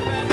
heaven.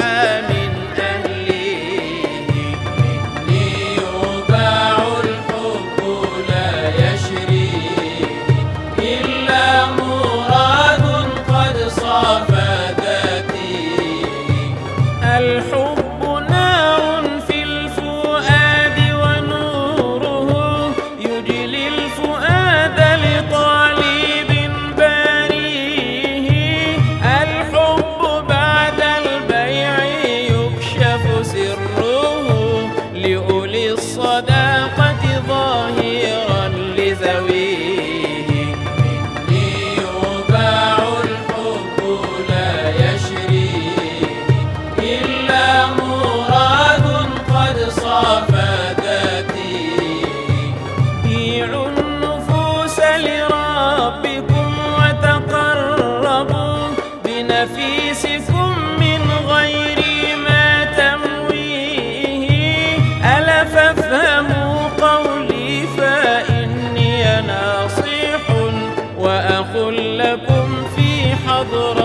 في